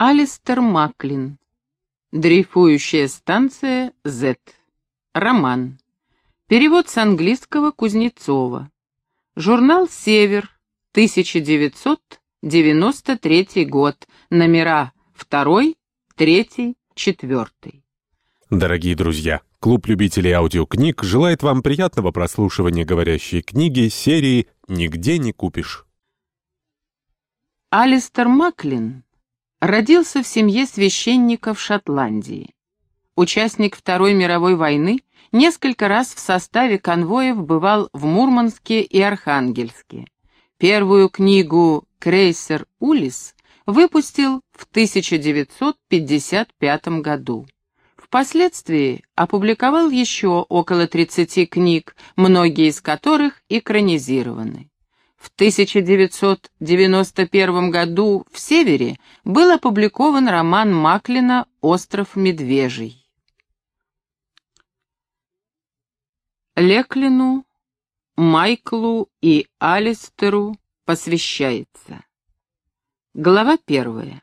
Алистер Маклин. Дрейфующая станция Z. Роман. Перевод с английского Кузнецова. Журнал «Север», 1993 год, номера 2, 3, 4. Дорогие друзья, клуб любителей аудиокниг желает вам приятного прослушивания говорящей книги серии «Нигде не купишь». Алистер Маклин родился в семье священника в Шотландии. Участник Второй мировой войны, несколько раз в составе конвоев бывал в Мурманске и Архангельске. Первую книгу «Крейсер Улис» выпустил в 1955 году. Впоследствии опубликовал еще около 30 книг, многие из которых экранизированы. В 1991 году в «Севере» был опубликован роман Маклина «Остров Медвежий». Леклину, Майклу и Алистеру посвящается. Глава первая.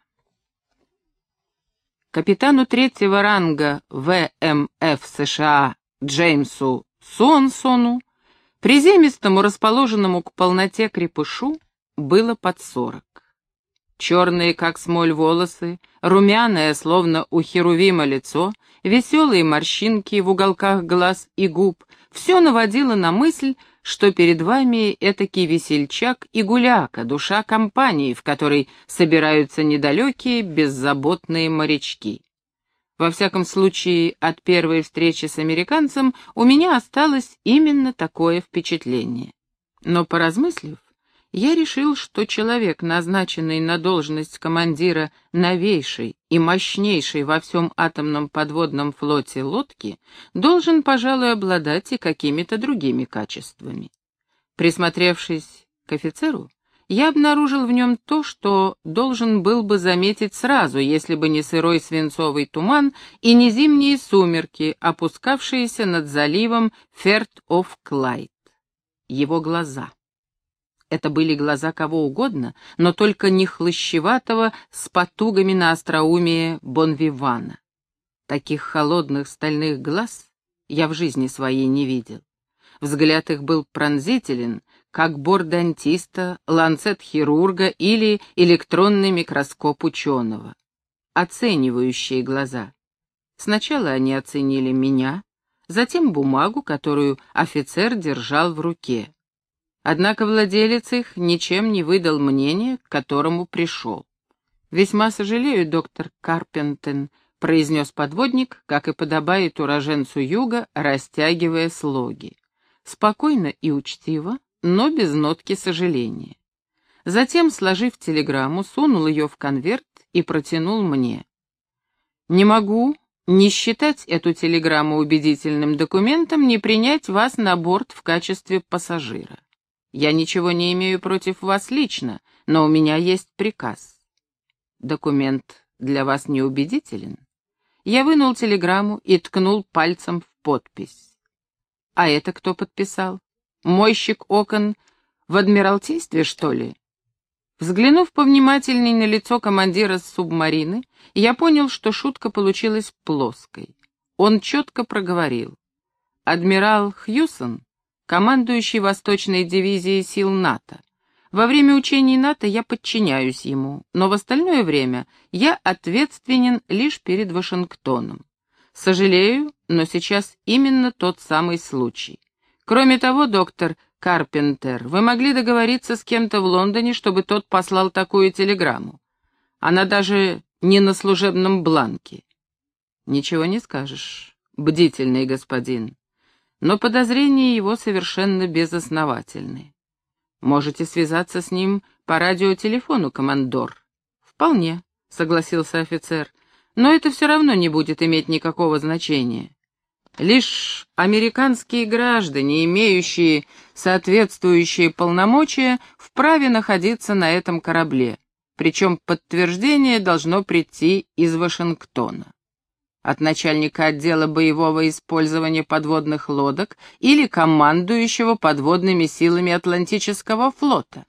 Капитану третьего ранга ВМФ США Джеймсу Сонсону Приземистому, расположенному к полноте крепышу, было под сорок. Черные, как смоль, волосы, румяное, словно у Херувима лицо, веселые морщинки в уголках глаз и губ — все наводило на мысль, что перед вами этакий весельчак и гуляка, душа компании, в которой собираются недалекие, беззаботные морячки. Во всяком случае, от первой встречи с американцем у меня осталось именно такое впечатление. Но поразмыслив, я решил, что человек, назначенный на должность командира новейшей и мощнейшей во всем атомном подводном флоте лодки, должен, пожалуй, обладать и какими-то другими качествами. Присмотревшись к офицеру, я обнаружил в нем то, что должен был бы заметить сразу, если бы не сырой свинцовый туман и не зимние сумерки, опускавшиеся над заливом Ферт-оф-Клайд. Его глаза. Это были глаза кого угодно, но только не хлыщеватого с потугами на остроумие Бонвивана. Таких холодных стальных глаз я в жизни своей не видел. Взгляд их был пронзителен, как борт дантиста, ланцет хирурга или электронный микроскоп ученого. Оценивающие глаза. Сначала они оценили меня, затем бумагу, которую офицер держал в руке. Однако владелец их ничем не выдал мнения, к которому пришел. «Весьма сожалею, доктор Карпентен», — произнес подводник, как и подобает уроженцу юга, растягивая слоги. Спокойно и учтиво, но без нотки сожаления. Затем, сложив телеграмму, сунул ее в конверт и протянул мне. «Не могу не считать эту телеграмму убедительным документом, не принять вас на борт в качестве пассажира. Я ничего не имею против вас лично, но у меня есть приказ. Документ для вас неубедителен?» Я вынул телеграмму и ткнул пальцем в подпись. «А это кто подписал?» Мойщик окон в Адмиралтействе, что ли? Взглянув повнимательней на лицо командира субмарины, я понял, что шутка получилась плоской. Он четко проговорил. Адмирал Хьюсон, командующий Восточной дивизией сил НАТО. Во время учений НАТО я подчиняюсь ему, но в остальное время я ответственен лишь перед Вашингтоном. Сожалею, но сейчас именно тот самый случай. Кроме того, доктор Карпентер, вы могли договориться с кем-то в Лондоне, чтобы тот послал такую телеграмму. Она даже не на служебном бланке. Ничего не скажешь, бдительный господин. Но подозрения его совершенно безосновательны. Можете связаться с ним по радиотелефону, командор. Вполне, согласился офицер, но это все равно не будет иметь никакого значения. Лишь американские граждане, имеющие соответствующие полномочия, вправе находиться на этом корабле, причем подтверждение должно прийти из Вашингтона. От начальника отдела боевого использования подводных лодок или командующего подводными силами Атлантического флота.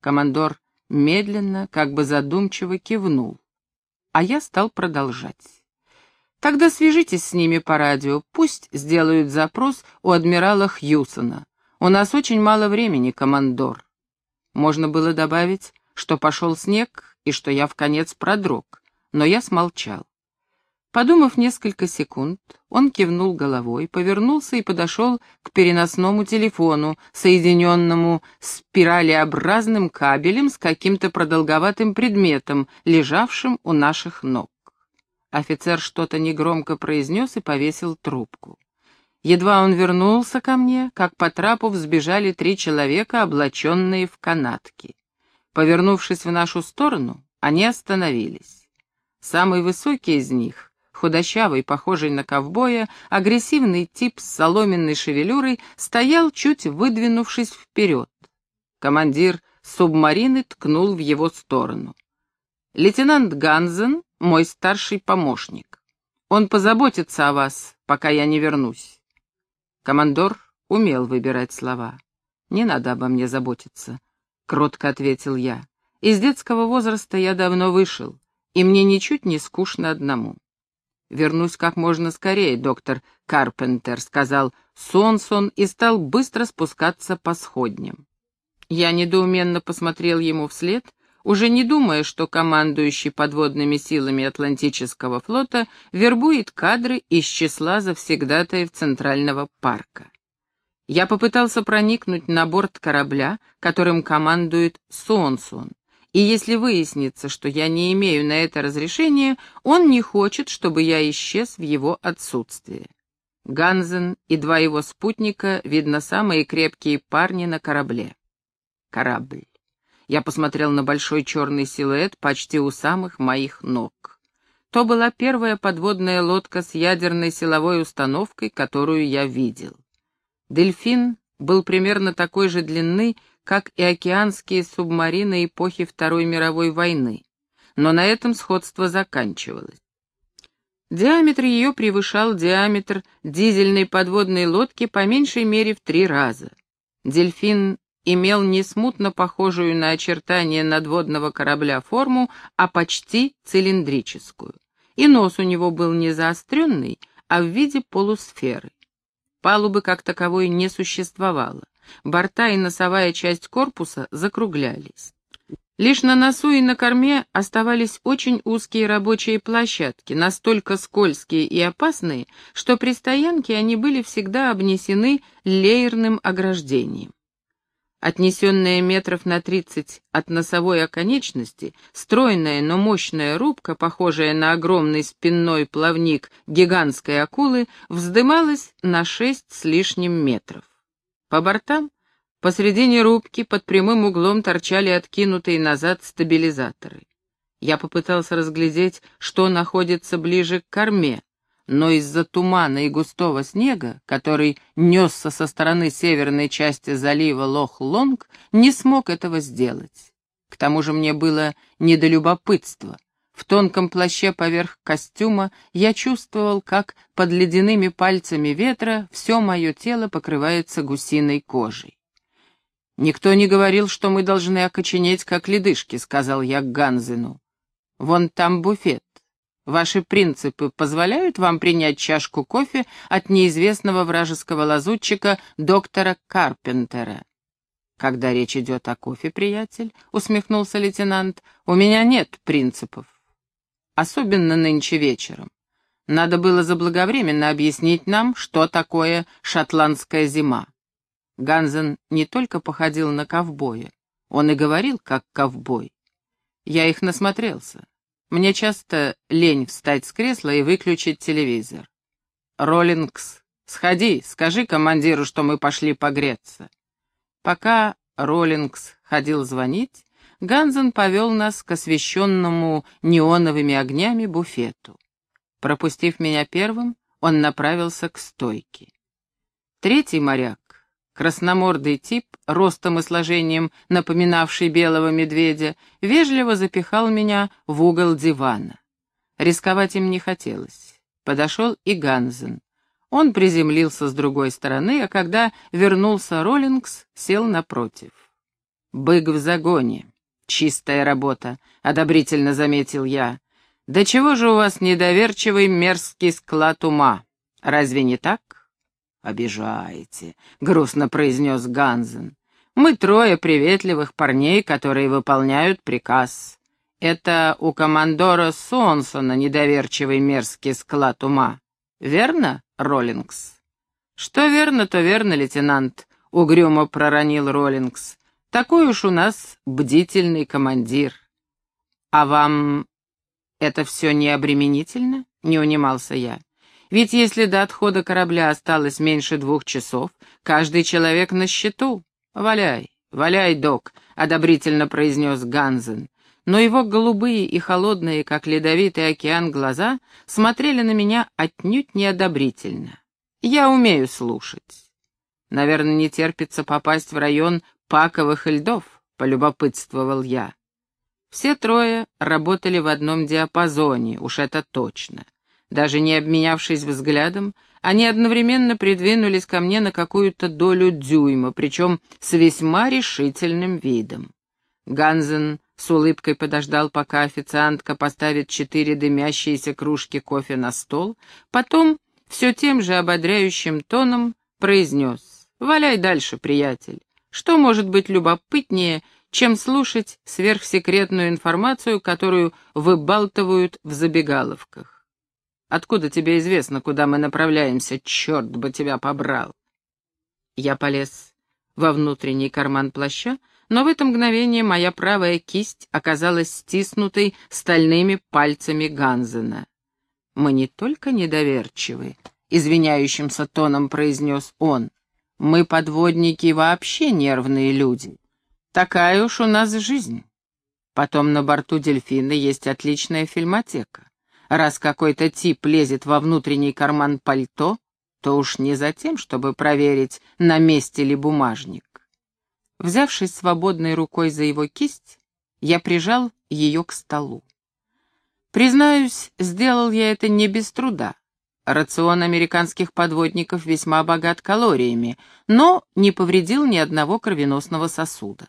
Командор медленно, как бы задумчиво кивнул. а я стал продолжать. Тогда свяжитесь с ними по радио, пусть сделают запрос у адмирала Хьюсона. У нас очень мало времени, командор. Можно было добавить, что пошел снег и что я в конец продрог, но я смолчал. Подумав несколько секунд, он кивнул головой, повернулся и подошел к переносному телефону, соединенному спиралеобразным кабелем с каким-то продолговатым предметом, лежавшим у наших ног. Офицер что-то негромко произнес и повесил трубку. Едва он вернулся ко мне, как по трапу взбежали три человека, облаченные в канатки. Повернувшись в нашу сторону, они остановились. Самый высокий из них худощавый, похожий на ковбоя, агрессивный тип с соломенной шевелюрой, стоял, чуть выдвинувшись вперед. Командир субмарины ткнул в его сторону. «Лейтенант Ганзен — мой старший помощник. Он позаботится о вас, пока я не вернусь». Командор умел выбирать слова. «Не надо обо мне заботиться», — кротко ответил я. «Из детского возраста я давно вышел, и мне ничуть не скучно одному». «Вернусь как можно скорее, доктор Карпентер», — сказал Сонсон и стал быстро спускаться по сходням. Я недоуменно посмотрел ему вслед, уже не думая, что командующий подводными силами Атлантического флота вербует кадры из числа завсегдатаев Центрального парка. Я попытался проникнуть на борт корабля, которым командует Сонсон, и если выяснится, что я не имею на это разрешения, он не хочет, чтобы я исчез в его отсутствие. Ганзен и два его спутника, видно, самые крепкие парни на корабле. Корабль. Я посмотрел на большой черный силуэт почти у самых моих ног. То была первая подводная лодка с ядерной силовой установкой, которую я видел. Дельфин был примерно такой же длины, как и океанские субмарины эпохи Второй мировой войны, но на этом сходство заканчивалось. Диаметр ее превышал диаметр дизельной подводной лодки по меньшей мере в три раза. Дельфин имел не смутно похожую на очертания надводного корабля форму, а почти цилиндрическую. И нос у него был не заостренный, а в виде полусферы. Палубы как таковой не существовало. Борта и носовая часть корпуса закруглялись. Лишь на носу и на корме оставались очень узкие рабочие площадки, настолько скользкие и опасные, что при стоянке они были всегда обнесены леерным ограждением. Отнесенная метров на тридцать от носовой оконечности, стройная, но мощная рубка, похожая на огромный спинной плавник гигантской акулы, вздымалась на шесть с лишним метров. По бортам, посредине рубки, под прямым углом торчали откинутые назад стабилизаторы. Я попытался разглядеть, что находится ближе к корме, но из-за тумана и густого снега, который несся со стороны северной части залива Лох-Лонг, не смог этого сделать. К тому же мне было не до любопытства. В тонком плаще поверх костюма я чувствовал, как под ледяными пальцами ветра все мое тело покрывается гусиной кожей. «Никто не говорил, что мы должны окоченеть, как ледышки», — сказал я Ганзину. «Вон там буфет. Ваши принципы позволяют вам принять чашку кофе от неизвестного вражеского лазутчика доктора Карпентера?» «Когда речь идет о кофе, приятель», — усмехнулся лейтенант, — «у меня нет принципов особенно нынче вечером. Надо было заблаговременно объяснить нам, что такое шотландская зима. Ганзен не только походил на ковбоя, он и говорил как ковбой. Я их насмотрелся. Мне часто лень встать с кресла и выключить телевизор. «Роллингс, сходи, скажи командиру, что мы пошли погреться». Пока Роллингс ходил звонить, Ганзен повел нас к освещенному неоновыми огнями буфету. Пропустив меня первым, он направился к стойке. Третий моряк, красномордый тип, ростом и сложением напоминавший белого медведя, вежливо запихал меня в угол дивана. Рисковать им не хотелось. Подошел и Ганзен. Он приземлился с другой стороны, а когда вернулся Роллингс, сел напротив. «Бык в загоне», «Чистая работа», — одобрительно заметил я. «Да чего же у вас недоверчивый мерзкий склад ума? Разве не так?» «Обижаете», — грустно произнес Ганзен. «Мы трое приветливых парней, которые выполняют приказ. Это у командора Сонсона недоверчивый мерзкий склад ума. Верно, Роллингс?» «Что верно, то верно, лейтенант», — угрюмо проронил Роллингс. «Такой уж у нас бдительный командир». «А вам это все не обременительно?» — не унимался я. «Ведь если до отхода корабля осталось меньше двух часов, каждый человек на счету. Валяй, валяй, док», — одобрительно произнес Ганзен. Но его голубые и холодные, как ледовитый океан, глаза смотрели на меня отнюдь неодобрительно. Я умею слушать. Наверное, не терпится попасть в район паковых льдов, полюбопытствовал я. Все трое работали в одном диапазоне, уж это точно. Даже не обменявшись взглядом, они одновременно придвинулись ко мне на какую-то долю дюйма, причем с весьма решительным видом. Ганзен с улыбкой подождал, пока официантка поставит четыре дымящиеся кружки кофе на стол, потом все тем же ободряющим тоном произнес «Валяй дальше, приятель. Что может быть любопытнее, чем слушать сверхсекретную информацию, которую выбалтывают в забегаловках. Откуда тебе известно, куда мы направляемся? Черт бы тебя побрал!» Я полез во внутренний карман плаща, но в это мгновение моя правая кисть оказалась стиснутой стальными пальцами Ганзена. «Мы не только недоверчивы», — извиняющимся тоном произнес он, — «мы подводники вообще нервные люди. Такая уж у нас жизнь. Потом на борту дельфина есть отличная фильмотека. Раз какой-то тип лезет во внутренний карман пальто, то уж не за тем, чтобы проверить, на месте ли бумажник. Взявшись свободной рукой за его кисть, я прижал ее к столу. Признаюсь, сделал я это не без труда. Рацион американских подводников весьма богат калориями, но не повредил ни одного кровеносного сосуда.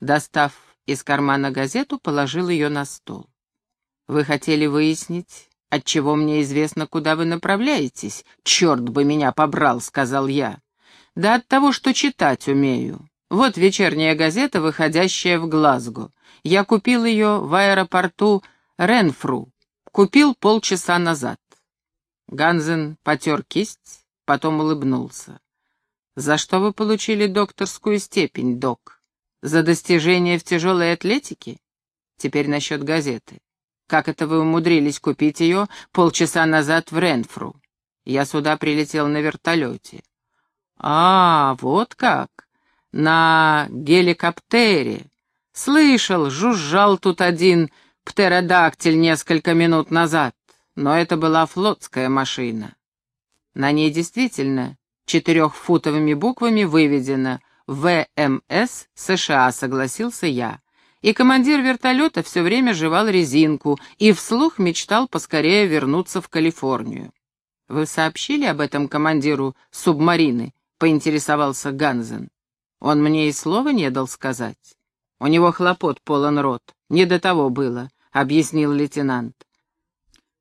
Достав из кармана газету, положил ее на стол. «Вы хотели выяснить, отчего мне известно, куда вы направляетесь? Черт бы меня побрал», — сказал я. «Да от того, что читать умею. Вот вечерняя газета, выходящая в Глазго. Я купил ее в аэропорту Ренфру. Купил полчаса назад». Ганзен потер кисть, потом улыбнулся. «За что вы получили докторскую степень, док?» За достижения в тяжелой атлетике? Теперь насчет газеты. Как это вы умудрились купить ее полчаса назад в Ренфру? Я сюда прилетел на вертолете. А, вот как. На геликоптере. Слышал, жужжал тут один птеродактиль несколько минут назад, но это была флотская машина. На ней действительно четырехфутовыми буквами выведено ВМС США, согласился я. И командир вертолета все время жевал резинку и вслух мечтал поскорее вернуться в Калифорнию. «Вы сообщили об этом командиру субмарины?» — поинтересовался Ганзен. «Он мне и слова не дал сказать. У него хлопот полон рот. Не до того было», — объяснил лейтенант.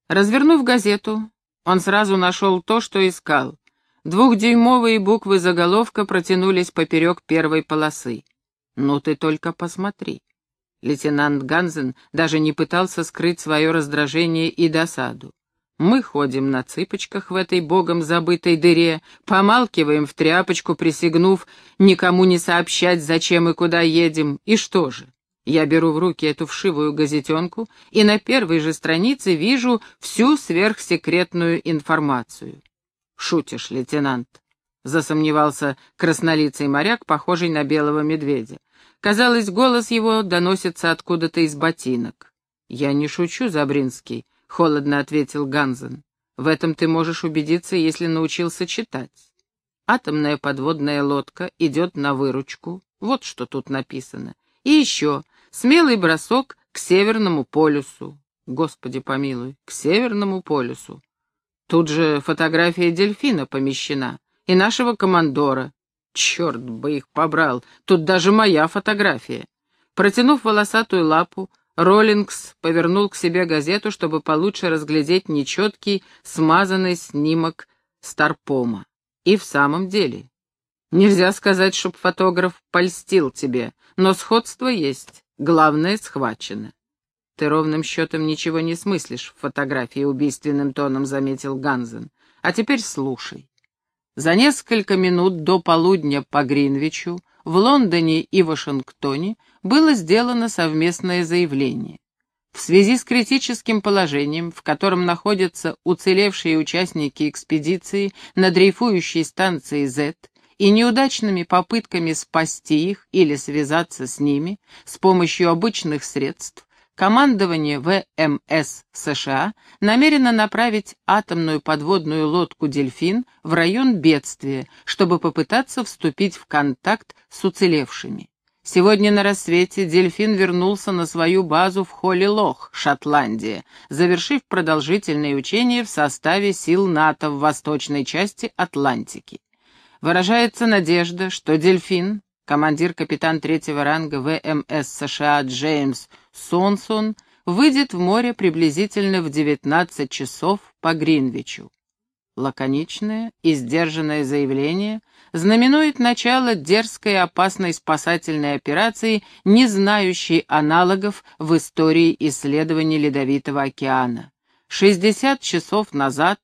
Развернув газету, он сразу нашел то, что искал. Двухдюймовые буквы заголовка протянулись поперек первой полосы. «Ну ты только посмотри». Лейтенант Ганзен даже не пытался скрыть свое раздражение и досаду. Мы ходим на цыпочках в этой богом забытой дыре, помалкиваем в тряпочку, присягнув никому не сообщать, зачем и куда едем. И что же? Я беру в руки эту вшивую газетенку и на первой же странице вижу всю сверхсекретную информацию. «Шутишь, лейтенант», — засомневался краснолицый моряк, похожий на белого медведя. Казалось, голос его доносится откуда-то из ботинок. «Я не шучу, Забринский», — холодно ответил Ганзен. «В этом ты можешь убедиться, если научился читать. Атомная подводная лодка идет на выручку. Вот что тут написано. И еще смелый бросок к Северному полюсу. Господи помилуй, к Северному полюсу. Тут же фотография дельфина помещена. И нашего командора. Черт бы их побрал, тут даже моя фотография. Протянув волосатую лапу, Роллингс повернул к себе газету, чтобы получше разглядеть нечеткий, смазанный снимок Старпома. И в самом деле, нельзя сказать, чтоб фотограф польстил тебе, но сходство есть, главное схвачено. Ты ровным счетом ничего не смыслишь в фотографии, убийственным тоном заметил Ганзен. А теперь слушай. За несколько минут до полудня по Гринвичу в Лондоне и Вашингтоне было сделано совместное заявление. В связи с критическим положением, в котором находятся уцелевшие участники экспедиции на дрейфующей станции Z и неудачными попытками спасти их или связаться с ними с помощью обычных средств, Командование ВМС США намерено направить атомную подводную лодку «Дельфин» в район бедствия, чтобы попытаться вступить в контакт с уцелевшими. Сегодня на рассвете «Дельфин» вернулся на свою базу в Холли-Лох, Шотландия, завершив продолжительные учения в составе сил НАТО в восточной части Атлантики. Выражается надежда, что «Дельфин» командир-капитан третьего ранга ВМС США Джеймс Сонсон выйдет в море приблизительно в 19 часов по Гринвичу. Лаконичное и сдержанное заявление знаменует начало дерзкой и опасной спасательной операции, не знающей аналогов в истории исследований Ледовитого океана. 60 часов назад...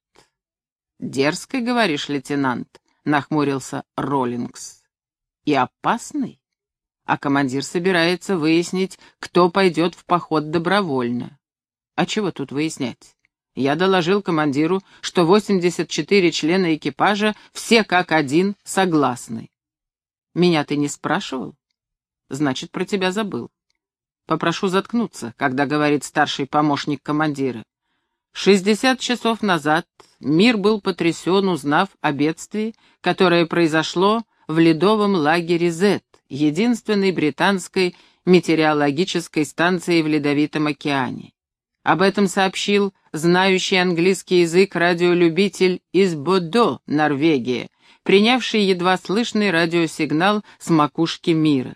«Дерзкой, говоришь, лейтенант?» — нахмурился Роллингс и опасный, а командир собирается выяснить, кто пойдет в поход добровольно. А чего тут выяснять? Я доложил командиру, что 84 члена экипажа все как один согласны. Меня ты не спрашивал? Значит, про тебя забыл. Попрошу заткнуться, когда говорит старший помощник командира. Шестьдесят часов назад мир был потрясен, узнав о бедствии, которое произошло в ледовом лагере Z, единственной британской метеорологической станции в Ледовитом океане. Об этом сообщил знающий английский язык радиолюбитель из Бодо, Норвегия, принявший едва слышный радиосигнал с макушки мира.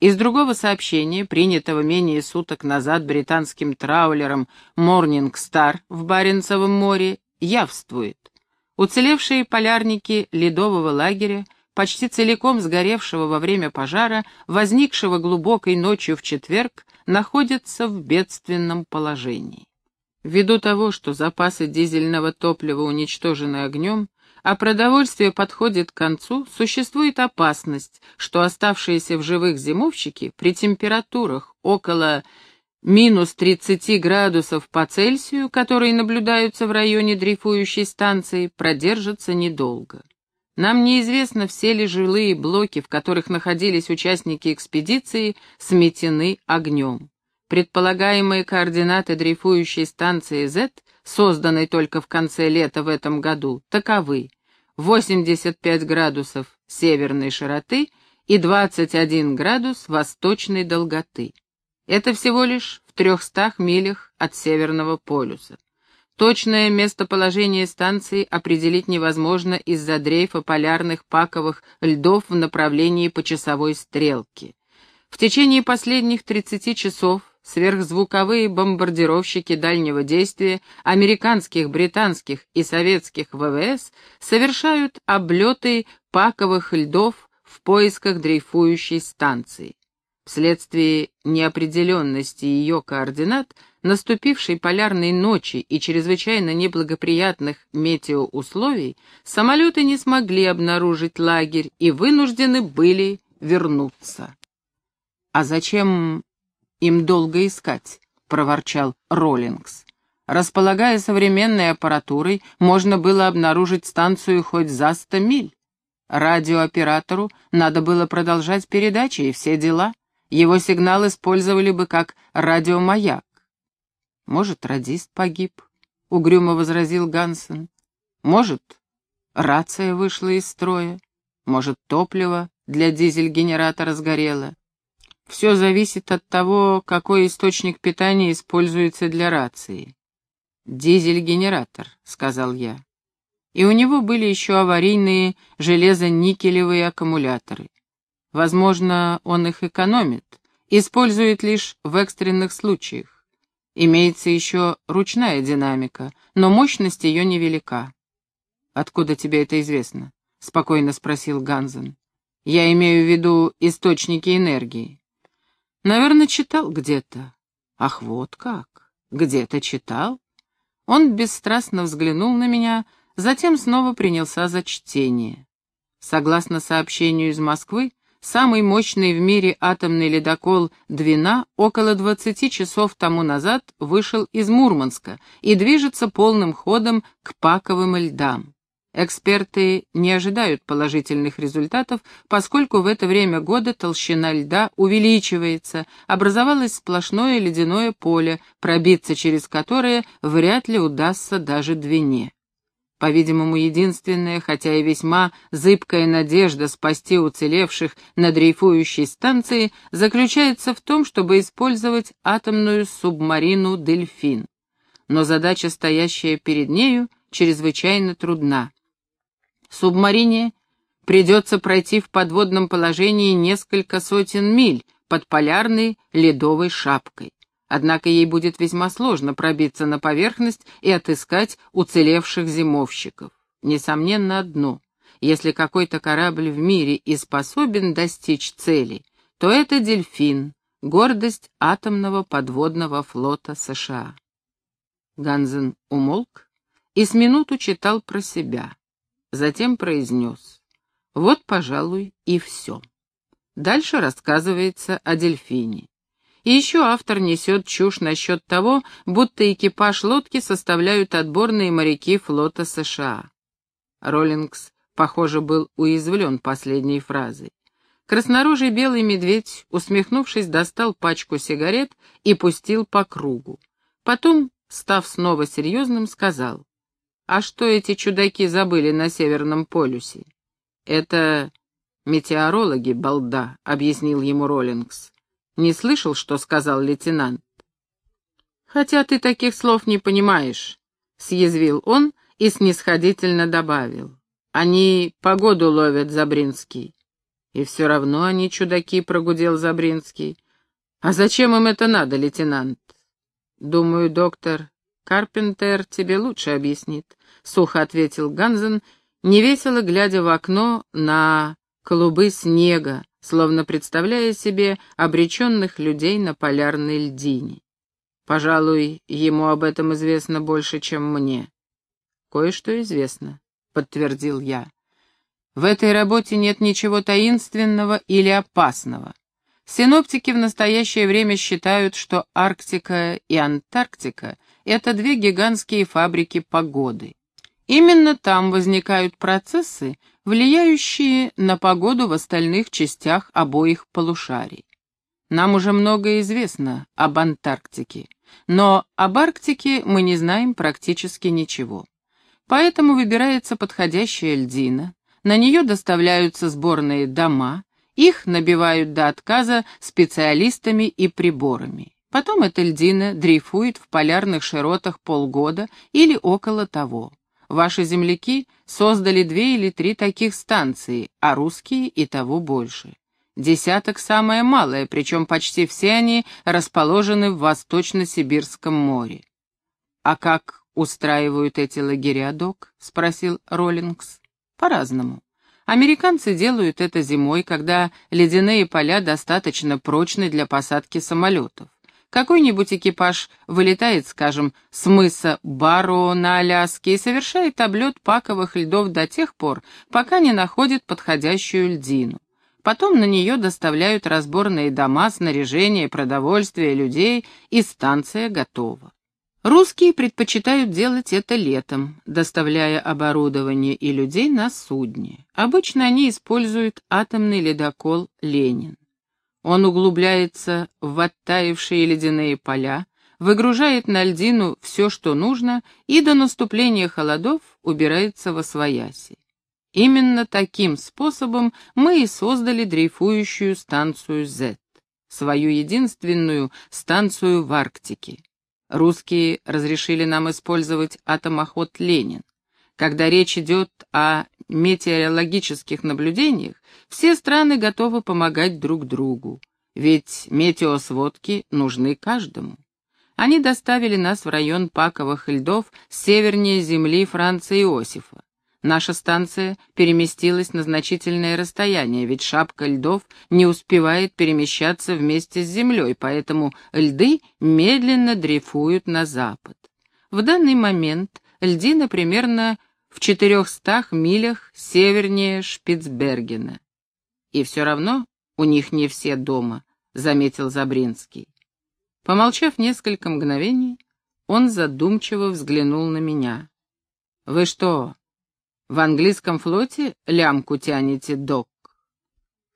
Из другого сообщения, принятого менее суток назад британским траулером Morning Star в Баренцевом море, явствует. Уцелевшие полярники ледового лагеря почти целиком сгоревшего во время пожара, возникшего глубокой ночью в четверг, находится в бедственном положении. Ввиду того, что запасы дизельного топлива уничтожены огнем, а продовольствие подходит к концу, существует опасность, что оставшиеся в живых зимовщики при температурах около минус 30 градусов по Цельсию, которые наблюдаются в районе дрейфующей станции, продержатся недолго. Нам неизвестно, все ли жилые блоки, в которых находились участники экспедиции, сметены огнем. Предполагаемые координаты дрейфующей станции Z, созданной только в конце лета в этом году, таковы 85 градусов северной широты и 21 градус восточной долготы. Это всего лишь в 300 милях от Северного полюса. Точное местоположение станции определить невозможно из-за дрейфа полярных паковых льдов в направлении по часовой стрелке. В течение последних 30 часов сверхзвуковые бомбардировщики дальнего действия американских, британских и советских ВВС совершают облеты паковых льдов в поисках дрейфующей станции. Вследствие неопределенности ее координат, наступившей полярной ночи и чрезвычайно неблагоприятных метеоусловий, самолеты не смогли обнаружить лагерь и вынуждены были вернуться. «А зачем им долго искать?» — проворчал Роллингс. «Располагая современной аппаратурой, можно было обнаружить станцию хоть за сто миль. Радиооператору надо было продолжать передачи и все дела». Его сигнал использовали бы как радиомаяк. Может, радист погиб, — угрюмо возразил Гансен. Может, рация вышла из строя. Может, топливо для дизель-генератора сгорело. Все зависит от того, какой источник питания используется для рации. «Дизель-генератор», — сказал я. И у него были еще аварийные железо-никелевые аккумуляторы. Возможно, он их экономит, использует лишь в экстренных случаях. Имеется еще ручная динамика, но мощность ее невелика. «Откуда тебе это известно?» — спокойно спросил Ганзен. «Я имею в виду источники энергии». «Наверное, читал где-то». «Ах, вот как! Где-то читал?» Он бесстрастно взглянул на меня, затем снова принялся за чтение. Согласно сообщению из Москвы, самый мощный в мире атомный ледокол «Двина» около 20 часов тому назад вышел из Мурманска и движется полным ходом к паковым льдам. Эксперты не ожидают положительных результатов, поскольку в это время года толщина льда увеличивается, образовалось сплошное ледяное поле, пробиться через которое вряд ли удастся даже Двине. По-видимому, единственная, хотя и весьма зыбкая надежда спасти уцелевших на дрейфующей станции заключается в том, чтобы использовать атомную субмарину «Дельфин». Но задача, стоящая перед нею, чрезвычайно трудна. Субмарине придется пройти в подводном положении несколько сотен миль под полярной ледовой шапкой. Однако ей будет весьма сложно пробиться на поверхность и отыскать уцелевших зимовщиков. Несомненно одно. Если какой-то корабль в мире и способен достичь цели, то это «Дельфин», гордость атомного подводного флота США. Ганзен умолк и с минуту читал про себя. Затем произнес. Вот, пожалуй, и все. Дальше рассказывается о дельфине. И еще автор несет чушь насчет того, будто экипаж лодки составляют отборные моряки флота США. Роллингс, похоже, был уязвлен последней фразой. Краснорожий белый медведь, усмехнувшись, достал пачку сигарет и пустил по кругу. Потом, став снова серьезным, сказал, «А что эти чудаки забыли на Северном полюсе?» «Это метеорологи, балда», — объяснил ему Роллингс. Не слышал, что сказал лейтенант? Хотя ты таких слов не понимаешь, съязвил он и снисходительно добавил. Они погоду ловят, Забринский. И все равно они чудаки, прогудел Забринский. А зачем им это надо, лейтенант? Думаю, доктор Карпентер тебе лучше объяснит, сухо ответил Ганзен, невесело глядя в окно на клубы снега, словно представляя себе обреченных людей на полярной льдине. Пожалуй, ему об этом известно больше, чем мне. Кое-что известно, подтвердил я. В этой работе нет ничего таинственного или опасного. Синоптики в настоящее время считают, что Арктика и Антарктика — это две гигантские фабрики погоды. Именно там возникают процессы, влияющие на погоду в остальных частях обоих полушарий. Нам уже многое известно об Антарктике, но об Арктике мы не знаем практически ничего. Поэтому выбирается подходящая льдина, на нее доставляются сборные дома, их набивают до отказа специалистами и приборами. Потом эта льдина дрейфует в полярных широтах полгода или около того. Ваши земляки создали две или три таких станции, а русские и того больше. Десяток самое малое, причем почти все они расположены в Восточно-Сибирском море. «А как устраивают эти лагеря, док?» — спросил Роллингс. «По-разному. Американцы делают это зимой, когда ледяные поля достаточно прочны для посадки самолетов. Какой-нибудь экипаж вылетает, скажем, с мыса Баро на Аляске и совершает облет паковых льдов до тех пор, пока не находит подходящую льдину. Потом на нее доставляют разборные дома, снаряжение, продовольствие людей, и станция готова. Русские предпочитают делать это летом, доставляя оборудование и людей на судне. Обычно они используют атомный ледокол «Ленин». Он углубляется в оттаившие ледяные поля, выгружает на льдину все, что нужно, и до наступления холодов убирается во свояси. Именно таким способом мы и создали дрейфующую станцию Z, свою единственную станцию в Арктике. Русские разрешили нам использовать атомоход «Ленин». Когда речь идет о метеорологических наблюдениях, все страны готовы помогать друг другу. ведь метеосводки нужны каждому. Они доставили нас в район паковых льдов севернее земли Франца Иосифа. Наша станция переместилась на значительное расстояние, ведь шапка льдов не успевает перемещаться вместе с землей, поэтому льды медленно дрейфуют на запад. В данный момент льдина примерно в 400 милях севернее Шпицбергена. И все равно у них не все дома, заметил Забринский. Помолчав несколько мгновений, он задумчиво взглянул на меня. «Вы что, в английском флоте лямку тянете, док?»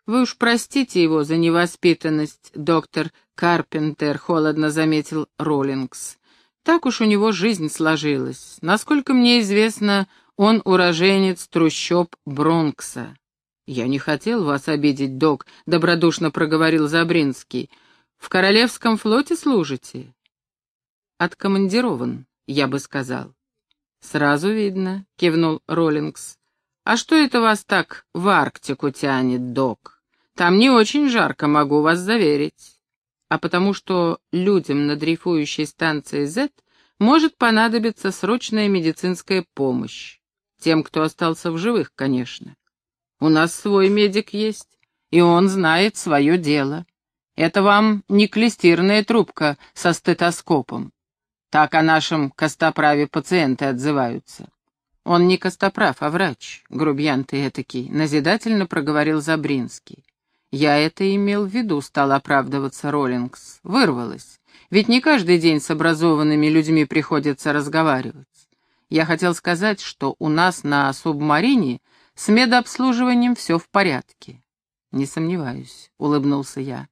«Вы уж простите его за невоспитанность, доктор Карпентер», — холодно заметил Роллингс. «Так уж у него жизнь сложилась. Насколько мне известно, он уроженец трущоб Бронкса». «Я не хотел вас обидеть, док», — добродушно проговорил Забринский. В Королевском флоте служите?» «Откомандирован, я бы сказал». «Сразу видно», — кивнул Роллингс. «А что это вас так в Арктику тянет, док? Там не очень жарко, могу вас заверить. А потому что людям на дрейфующей станции Z может понадобиться срочная медицинская помощь. Тем, кто остался в живых, конечно. У нас свой медик есть, и он знает свое дело. Это вам не клестирная трубка со стетоскопом. Так о нашем костоправе пациенты отзываются. Он не костоправ, а врач, грубьян ты этакий, назидательно проговорил Забринский. Я это имел в виду, стал оправдываться Роллингс. Вырвалось. Ведь не каждый день с образованными людьми приходится разговаривать. Я хотел сказать, что у нас на субмарине с медобслуживанием все в порядке. Не сомневаюсь, улыбнулся я.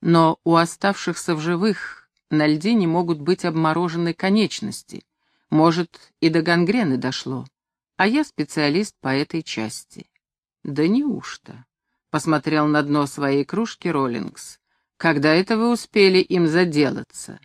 Но у оставшихся в живых на льдине могут быть обморожены конечности. Может, и до гангрены дошло. А я специалист по этой части. Да неужто? Посмотрел на дно своей кружки Роллингс. Когда это вы успели им заделаться?